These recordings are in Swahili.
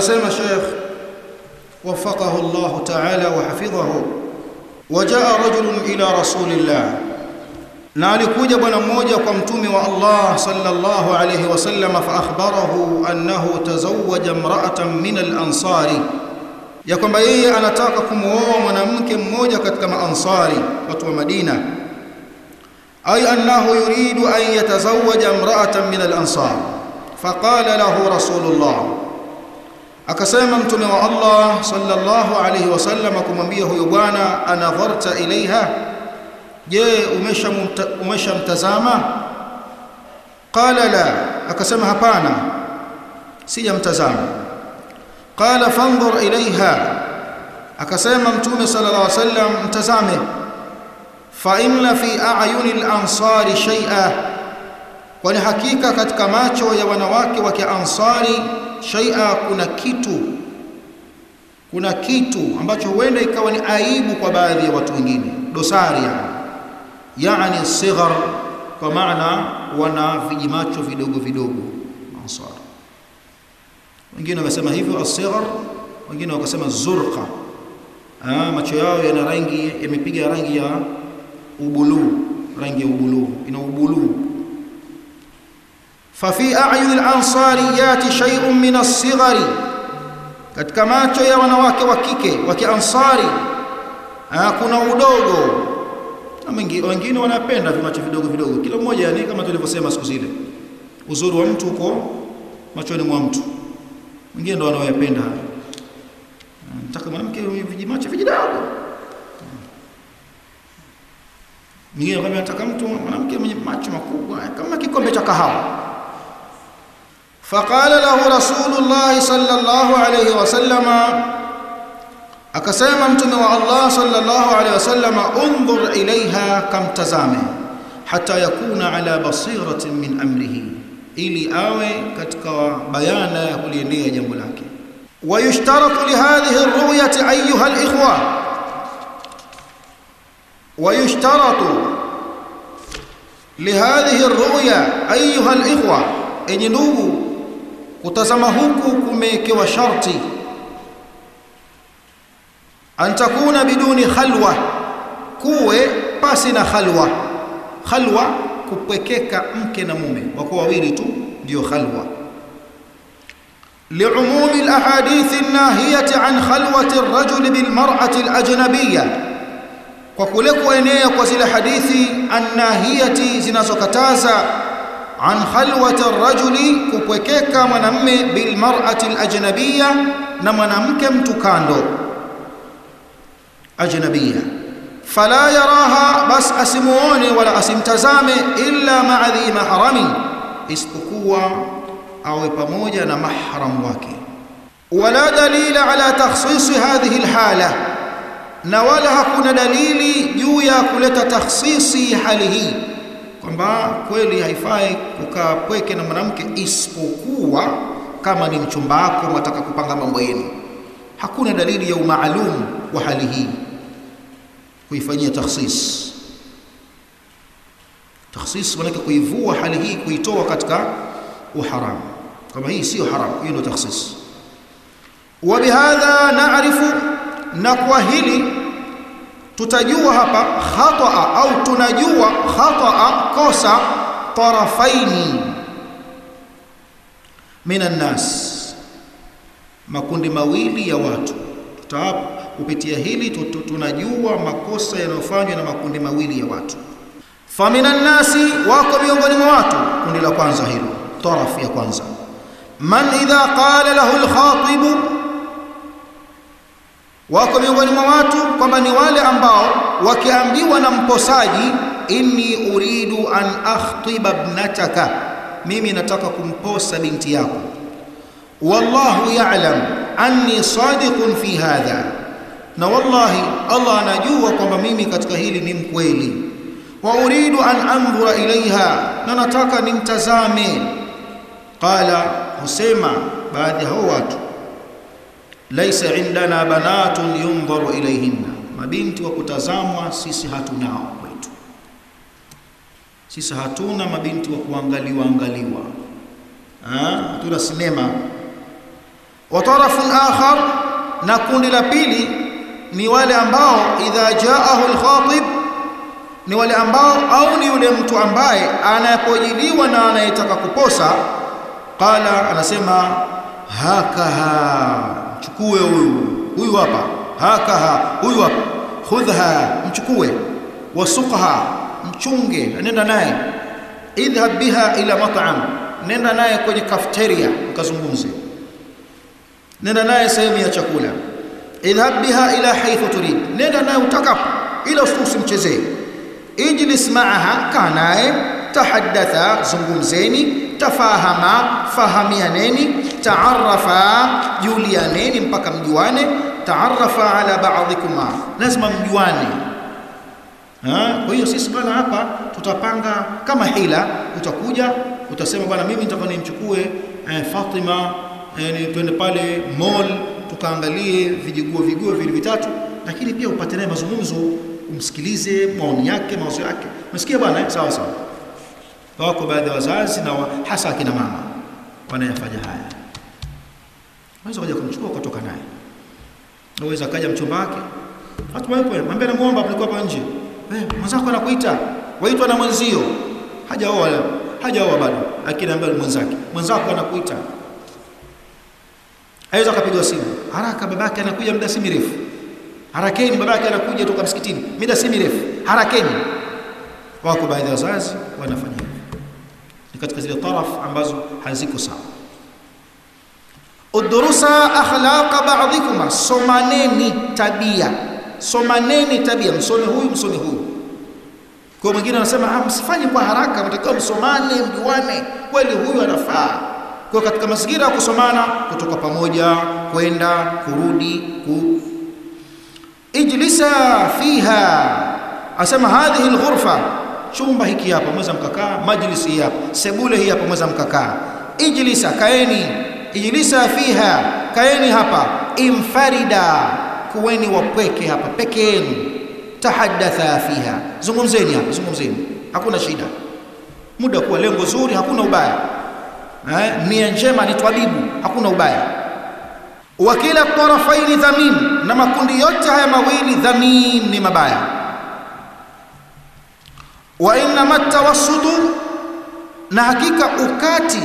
سلم الشيخ وفقه الله تعالى وحفظه. وجاء رجل إلى رسول الله. نالكو جبنا موجة قمتم والله صلى الله عليه وسلم فأخبره أنه تزوج امرأة من الأنصار. يقول بأيه أنا تاقكم ومن ممكن موجة كتكما أنصاري وطوى مدينة. أي أنه يريد أن يتزوج امرأة من الأنصار. فقال له رسول الله. Akasema mtume wa Allah sallallahu alayhi wasallam kumwambia huyo bwana anadharta ilaiha je umeshamtazama? Qala la. Akasema hapana sijamtazama. Qala fanzur ilaiha akasema mtume sallallahu alayhi wasallam mtazame. Fa inna fi a'yuni al-ansari shay'a. Kwani hakika katika macho ya wanawake wa kiansari shay'a kuna kitu kuna kitu ambacho huenda ikawa ni aibu kwa baadhi ya watu wengine. Dosari yani. Sighar kwa maana wana vijimacho vidogo vidogo. Ansar. Wengine wamesema hivyo asighar wengine wakasema zurqa. Ah macho yao yana rangi yamepiga rangi ya ubulu rangi ya ubulu ina ubulu fafi ayuni lansariyati shaiun min alsighari, katika macho ya wanawake wa kike wa kiansari kuna udogo. Wengine wanapenda vimacho vidogo vidogo, kila mmoja yani, kama tulivyosema siku zile, uzuri wa mtu uko machoni mwa mtu. Wengine ndo wanaoyapenda nataka mwanamke vijimacho vijidogo mwingine anataka mtu mwanamke mwenye macho makubwa kama kikombe cha kahawa. فقال له رسول الله صلى الله عليه وسلم أكسيما امتنى الله صلى الله عليه وسلم انظر إليها كم تزامه حتى يكون على بصيرة من أمره. إلي آوي كتك بيانا يقوليني جمولاك ويشترط لهذه الرؤية أيها الإخوة ويشترط لهذه الرؤية أيها الإخوة إن نوبوا kutazama huku kumewekewa sharti an takuna biduni khalwa kuwe pasi na khalwa khalwa kupwekeka mke na mume wako wawili tu ndio khalwa لعموم الأحاديث الناهية عن خلوة الرجل بالمرأة الأجنبية وكله kuenea kwa zile hadithi annahiyati zinazokataza an khalwati ar-rajuli kupwekeka mwanamme bil mar'ati al-ajnabiyya na mwanamke mtu kando. Ajnabiyya. Fala yaraha bas asimuone wala asimtazame illa ma'a dhi mahrami isipokuwa awe pamoja na mahram wake. Wala dalila ala takhsis hadhihi alhala na wala hakuna dalili juu ya kuleta takhsisi hali hii kwamba kweli haifai kukaa pweke na mwanamke isipokuwa kama ni mchumba wako, mwataka kupanga mambo yenu. Hakuna dalili ya umaalum wa hali hii kuifanyia takhsis. Takhsis maanake kuivua hali hii, kuitoa katika uharamu, kama hii sio haramu, hiyo ndio takhsis. Wa bihadha naarifu, na kwa hili tutajua hapa khata au tunajua khata kosa tarafaini. Minan nas makundi mawili ya watu. Tutawapa kupitia hili tunajua makosa yanayofanywa na makundi mawili ya watu. Faminan nasi wako miongoni mwa watu. Kundi la kwanza hilo tarafu ya kwanza. Man idha qala lahu al-khatib wako miongoni mwa watu kwamba ni wale ambao wakiambiwa na mposaji inni uridu an akhtiba ibnataka mimi nataka kumposa binti yako. Wallahu ya'lam anni sadiqun fi hadha. Na wallahi Allah anajua kwamba mimi katika hili ni mkweli. Wa uridu an andhura ilaiha na nataka nimtazame. Qala husema baadhi ya hao watu laisa indana banatun yundharu ilayhinna. Mabinti wa kutazamwa sisi hatunao kwetu. Sisi hatuna mabinti wa kuangaliwa angaliwa. Hatuna sinema. Wa tarafun akhar na kundi la pili ni wale ambao idha jaahu al-khatib ni wale ambao au ni yule mtu ambaye anapojiliwa na anayetaka kuposa qala anasema hakaha mchukue huyu. Huyu hapa. Hakaha huyu hapa. Khudha mchukue. Wasukha mchunge. Nenda naye. Idhhab biha ila mat'am. Nenda naye kwenye cafeteria. Ukazungumze nenda naye sehemu ya chakula. Idhhab biha ila haythu turid. Nenda naye utakapo. Ila usimchezee ijlis ma'aha. Kaa naye tahaddatha zungumzeni tafahama fahamianeni taarafa julianeni mpaka mjuane taarafa ala ba'dikuma. Lazima mjuane. Kwa hiyo sisi bwana hapa tutapanga kama hila utakuja utasema bwana mimi nitaka nimchukue eh, Fatima eh, twende pale mall tukaangalie vijiguo viguo vile vitatu. Lakini pia upate naye mazungumzo umsikilize maoni yake mawazo yake. Umesikia bwana eh? sawa sawa wako baadhi ya wazazi na wa, hasa akina mama wanayafanya haya. Unaweza kuja kumchukua ukatoka naye. Unaweza kaja mchumba wake. Watu wapo mwambie na muomba mlikuwa hapa nje. Eh mwenzako anakuita. Waitwa na mwenzio. Hajaoa hajaoa bado. Lakini ambaye mwenzake. Mwenzako anakuita. Aweza kapiga simu. Haraka babake anakuja muda si mrefu. Harakeni babake anakuja toka msikitini. Muda si mrefu. Harakeni. Wako baadhi ya wazazi wanafanya katika zile taraf ambazo haziko sawa. Udrusa akhlaqa ba'dikuma somaneni tabia somaneni tabia msome huyu msome huyu. Kwa mwingine anasema ah msifanye kwa haraka mtakiwa msomane mjuane kweli huyu anafaa. Kwa katika mazingira ya kusomana kutoka pamoja kwenda kurudi ku. Ijlisa fiha asema hadhihi alghurfa chumba hiki hapa mweza mkakaa. Majlisi hii hapa sebule hii hapa mweza mkakaa. Ijlisa kaeni. Ijlisa fiha kaeni hapa. Infarida, kuweni wapweke hapa peke yenu. Tahaddatha fiha. Zungumzeni hapa zungumzeni. Hakuna shida. Muda kuwa lengo zuri hakuna ubaya. Eh nia njema ni twabibu hakuna ubaya. Wa kila tarafaini dhamin na makundi yote haya mawili dhamin ni mabaya wa inma tawassutu na hakika ukati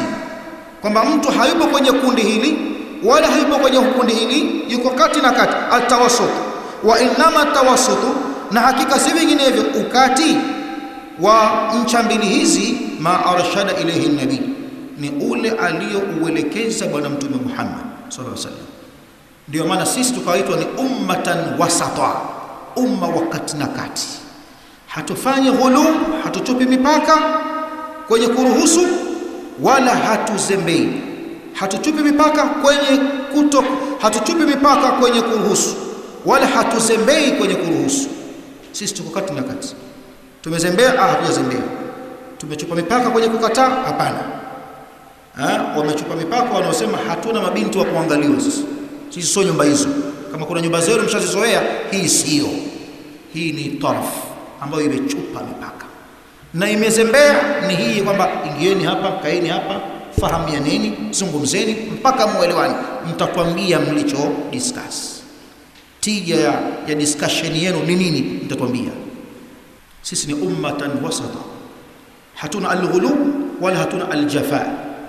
kwamba mtu hayupo kwenye kundi hili wala hayupo kwenye kundi hili yuko kati na kati atawassut wa inma tawassutu na hakika si vinginevyo ukati wa ncha mbili hizi ma arshada ilayhi nabii ni ule aliyouelekeza bwana mtume Muhammad sallallahu alaihi wasallam. Ndio maana sisi tukaitwa ni ummatan wasata umma wa kati na kati hatufanyi ghulu hatutupi mipaka kwenye kuruhusu wala hatuzembei. Hatutupi mipaka kwenye kuto hatutupi mipaka kwenye kuruhusu wala hatuzembei kwenye kuruhusu. Sisi tuko kati na kati. Tumezembea? Ah hatujazembea. Tumechupa mipaka kwenye kukataa? Hapana. Wamechupa mipaka wanaosema hatuna mabinti wa kuangaliwa sisi. Sisi sio nyumba hizo. Kama kuna nyumba zenu mshazizoea hii sio hii ni taraf ambayo imechupa mipaka. Na imezembea ni hii kwamba ingieni hapa kaeni hapa fahamianeni zungumzeni mpaka muelewane mtatwambia mlicho discuss. Tija ya, ya discussion yenu ni nini? Mtatwambia sisi ni ummatan wasata. Hatuna alghulu wala hatuna aljafa.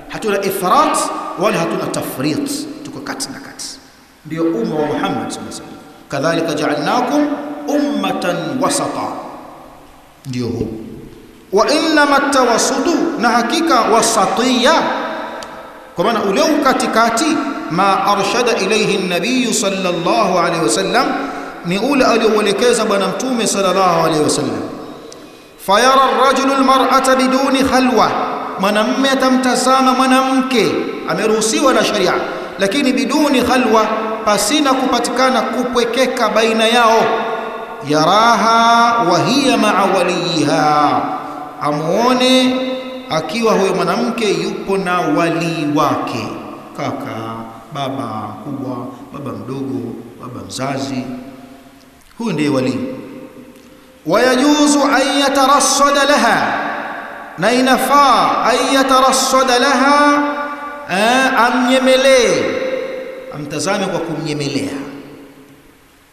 Hatuna ifrat wala hatuna tafrit. Tuko kati na kati. Ndio umma wa Muhammad sallallahu alaihi wasallam. Kadhalika ja'alnakum ummatan wasata ndio huu. Wa innama tawasudu na hakika wasatiya. Kwa maana ule ukatikati ma arshada ilayhi an-nabiy sallallahu alayhi wasallam ni ule alioelekeza bwana mtume sallallahu alayhi wasallam fayara ar-rajulu al-mar'ata biduni khalwa mwanamme atamtazama mwanamke ameruhusiwa na sharia. Lakini biduni khalwa pasina kupatikana kupwekeka baina yao yaraha wa hiya ma'a waliha amuone akiwa huyo mwanamke yupo na walii wake. Kaka baba kubwa baba mdogo baba mzazi. Huyu ndiye walii. wayajuzu an yatarassada laha. Na inafaa an yatarassada laha amnyemelee. Amtazame kwa kumnyemelea.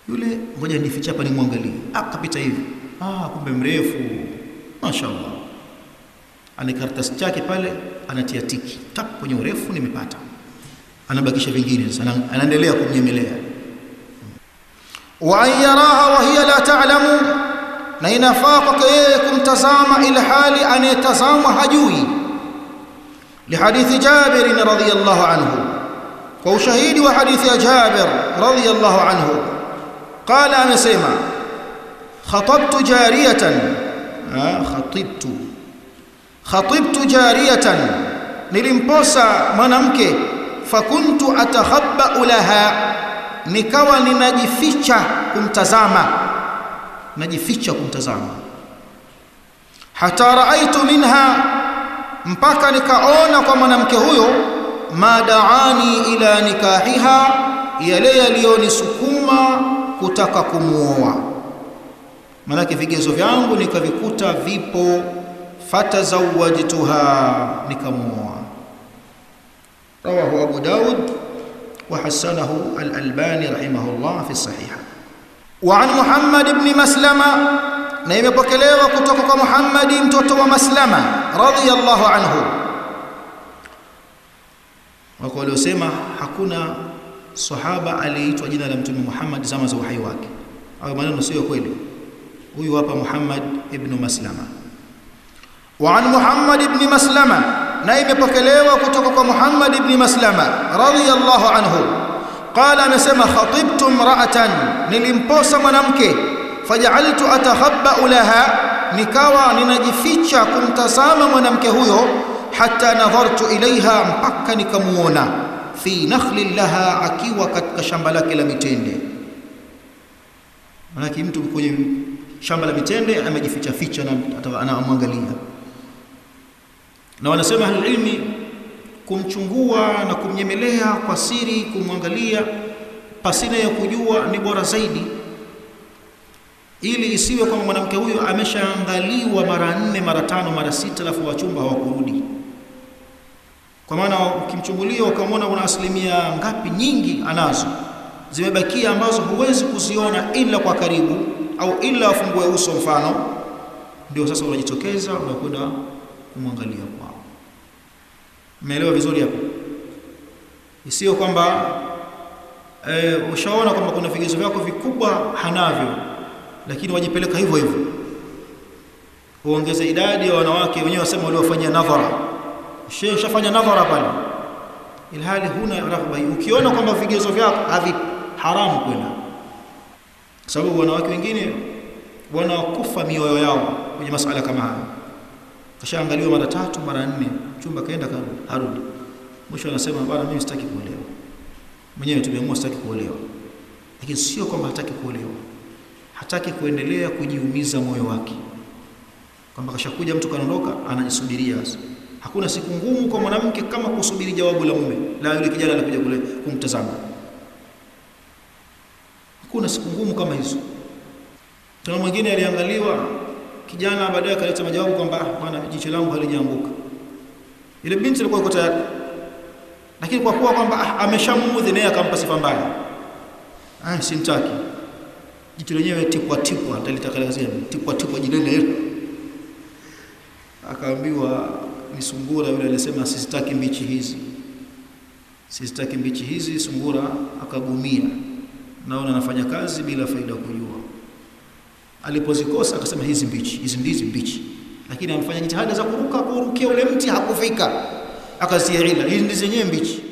Yule ngoja nifiche hapa nimwangalie. Akapita hivi. Ah kumbe mrefu. Mashaallah ana karatasi chake pale anatia tiki. Tak kwenye urefu nimepata. Anabakisha vingine sasa anaendelea kumnyemelea. Wa yaraha wa hiya la ta'lamu na inafaa kwake yeye kumtazama ila hali anayetazama hajui. Lihadithi Jabir radhiyallahu anhu. Kwa ushahidi wa hadithi ya Jabir radhiyallahu anhu qala amesema khatabtu jariyatan. Khatibtu. Khatibtu jariyatan. Nilimposa mwanamke fakuntu atakhabba laha. Nikawa ninajificha kumtazama. Najificha kumtazama. Hata raaitu minha. Mpaka nikaona kwa mwanamke huyo madaani ila nikahiha. Yale yaliyonisukuma kutaka kumuoa. Manake vigezo vyangu nikavikuta vipo fatazawajtuha nikamuoa. رواه أبو داود وحسنه الألباني رحمه الله في الصحيحة وعن محمد بن مسلمة نيمة بكليوة كتوكك محمد متوتو مسلمة رضي الله عنه وقالوا سيما حكونا sahaba aliyeitwa jina la mtume Muhammad zama za uhai wake. Hayo maneno sio kweli. Huyu hapa Muhammad ibn Maslama. Wa an Muhammad ibn Maslama, na imepokelewa kutoka kwa Muhammad ibn Maslama radhiyallahu anhu qala, amesema khatibtu imra'atan, nilimposa mwanamke faj'altu atakhabba laha, nikawa ninajificha kumtazama mwanamke huyo, hata nadhartu ilaiha, mpaka nikamuona fi nakhlin laha akiwa katika shamba lake la mitende. Maana mtu kwenye shamba la mitende amejificha ficha na anamwangalia. Na wanasema ahlulilmi kumchungua na kumnyemelea kwa siri kumwangalia pasina ya kujua ni bora zaidi ili isiwe kwamba mwanamke huyo ameshaangaliwa mara nne mara tano mara sita alafu wachumba hawakurudi kwa maana ukimchungulia ukamwona una asilimia ngapi nyingi anazo. Zimebakia ambazo huwezi kuziona ila kwa karibu au ila afungue uso mfano. Ndio sasa unajitokeza unakwenda kumwangalia kwao umeelewa vizuri hapo? Isiyo kwamba e, ushaona kwamba kuna vigezo vyako vikubwa hanavyo lakini wajipeleka hivyo hivyo. Uongeze idadi ya wanawake wenyewe wasema waliofanyia nadhara shehe shafanya nadhara pale. Ilhali huna raghba ukiona kwamba vigezo vyako havi haramu kwenda. Sababu wanawake wengine wanakufa mioyo yao kwenye masala kama haya kashaangaliwa mara tatu mara nne. Chumba kaenda harudi. Mwisho anasema bwana mimi sitaki kuolewa. Mwenyewe tumeamua sitaki kuolewa. Lakini sio kwamba hataki kuolewa. Hataki kuendelea kujiumiza moyo wake. Kwamba kashakuja mtu kanaondoka anajisubiria sasa hakuna siku ngumu kwa mwanamke kama kusubiri jawabu la mume. La yule kijana alikuja kule kumtazama. Hakuna siku ngumu kama hizo. Tuna mwingine aliangaliwa kijana baadaye akaleta majawabu kwamba bwana jicho langu halijaanguka. Ile binti alikuwa iko tayari. Lakini kwa kuwa kwamba ah, ameshamudhi naye akampa sifa mbaya. Ah simtaki. Jicho lenyewe tipwa tipwa nitalitakalizia tipwa tipwa jilele hilo akaambiwa ni sungura yule alisema sisitaki mbichi hizi. Sisitaki mbichi hizi sungura akagumia. Naona anafanya kazi bila faida kujua. Alipozikosa akasema hizi mbichi hizi ndizi mbichi. Lakini amefanya jitihada za kuruka kurukia ule mti hakufika. Akazia hizi ndizi zenyewe mbichi